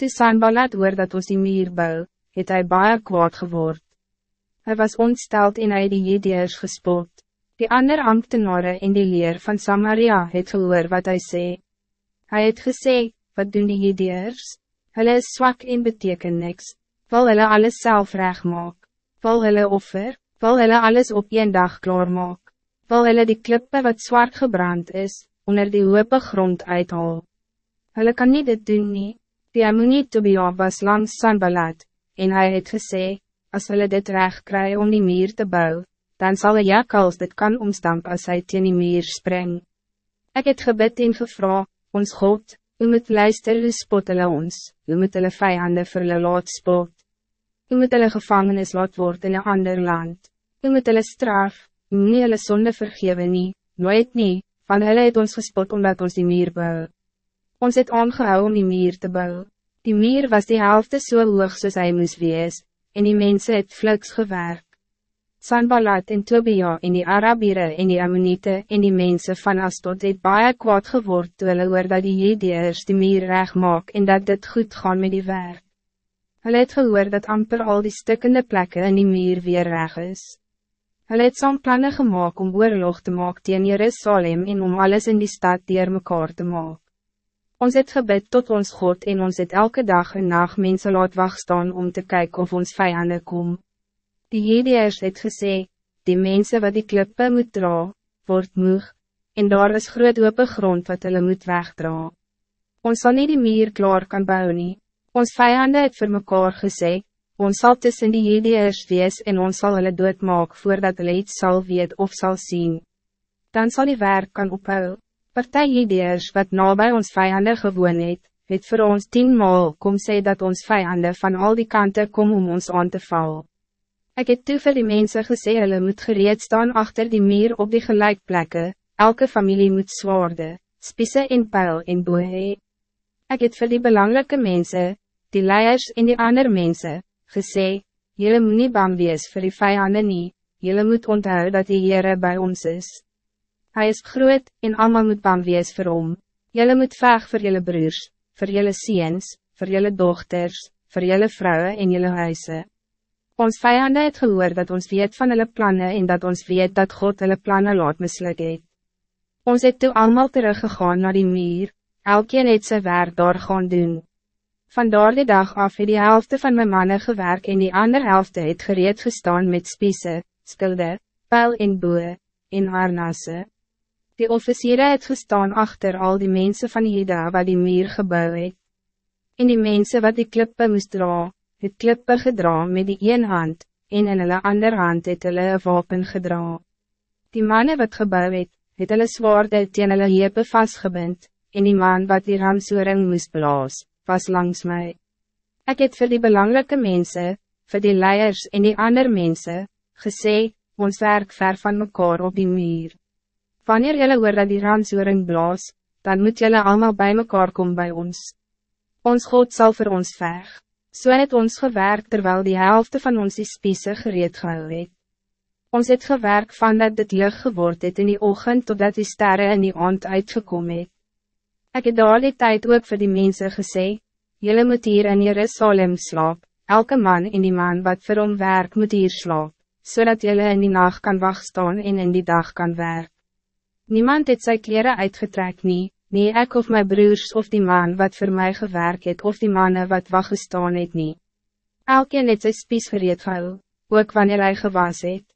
Toe Sanballat hoor dat ons die meer bou, het hy baie kwaad geword. Hij was ontsteld en hy die Jedeers gespot. Die ander ambtenaren in die leer van Samaria het gehoor wat hij zei. Hij het gesê, wat doen die Jedeers? Hulle is zwak en beteken niks. Wil hulle alles zelf recht maak? Wil hulle offer? Wil hulle alles op een dag klaar maak? Wil hulle die klippe wat zwart gebrand is, onder die hoge grond uithaal? Hulle kan niet dit doen nie. Die Ammonie Tobia was langs Sanballat, en hij het gesê, als hulle dit recht kry om die meer te bouwen, dan zal een jakals dit kan omstamp als hij teen die meer spring. Ik het gebed en gevra, ons God, u moet luister hoe spot hulle ons, u moet hulle vijanden vir hulle laat spot. U moet hulle gevangenis laat word in een ander land. U moet hulle straf, u moet hulle sonde vergewe nie, nooit nie, van hulle het ons gespot omdat ons die meer bou. Ons het aangehou om die meer te bouwen. Die meer was die helft so hoog soos hy moes wees, en die mensen het fluks gewerk. Sanballat en Tobia en die Arabieren en die Ammonite en die mensen van Astot het baie kwaad geword toe hulle oor dat die Jedeers die meer reg maak en dat dit goed gaan met die werk. Hulle het gehoor dat amper al die stukkende plekken in die meer weer reg is. Hulle het saam plannen gemaakt om oorlog te maak teen Jerusalem en om alles in die stad dier mekaar te maak. Ons het gebed tot ons God en ons het elke dag en nacht mensen laat staan om te kijken of ons vijanden kom. Die Hedeers het gesê, die mensen wat die klippe moet dra, word moeg, en daar is groot open grond wat hulle moet wegdra. Ons zal niet die meer klaar kan bouwen nie. Ons vijanden het vir mekaar gesê, ons zal tussen die Hedeers wees en ons zal hulle doodmaak voordat hulle iets sal weet of zal zien. Dan zal die werk kan ophouden. Partijdeers wat nabij ons vijanden gewoon het, het voor ons tienmaal kom sê dat ons vijanden van al die kanten kom om ons aan te val. Ik het toe vir die mense gesê hulle moet gereed staan achter die meer op die gelijkplekken, elke familie moet zwaarde, spisse en pijl en boe hee. Ek het vir die belangrijke mensen, die leiers en die ander mensen, gesê, jylle moet nie bang wees vir die vijanden nie, jylle moet onthou dat die Heere bij ons is. Hij is groot en allemaal moet bang wees vir hom. Jylle moet veg vir jylle broers, vir jylle seens, vir jylle dochters, vir jylle vrouwen en jylle huise. Ons vijanden het gehoor dat ons weet van hulle plannen en dat ons weet dat God hulle plannen laat misluk het. Ons het toe allemaal teruggegaan naar die muur, elkeen het sy werk daar gaan doen. Van die dag af het die helft van mijn mannen gewerkt en die andere helft het gereed gestaan met spiese, skilde, pijl en boe, en harnasse. Die officieren het gestaan achter al die mensen van Juda wat die meer gebouw het. En die mensen wat die klippe moest dra, het klippe gedra met die een hand, en in hulle ander hand het hulle een wapen gedra. Die mannen wat gebouw het, het hulle zwaarde teen hulle hepe vastgebind, en die man wat die ramsoering moest blaas, was langs mij. Ik het voor die belangrijke mensen, voor die leiers en die andere mensen, gesê, ons werk ver van mekaar op die muur. Wanneer jullie hoor dat die ransoering blaas, dan moet jullie allemaal bij mekaar komen bij ons. Ons God zal voor ons veg. So het ons gewerk terwijl die helft van ons die spiese gereed gehou het. Ons het gewerk van dat dit lucht geword het in die ochtend totdat die sterren in die aand uitgekom het. Ek het daar die tijd ook voor die mensen gesê, Jullie moet hier in Jerusalem slaap, elke man in die man wat vir hom werk moet hier slaap, zodat jullie in die nacht kan wachtstaan en in die dag kan werk. Niemand het sy kleren uitgetrek nie, nie ek of my broers of die man wat voor mij gewerkt het of die mannen wat wacht gestaan het nie. Elkeen het sy spies gereed gehou, ook wanneer hij gewas het.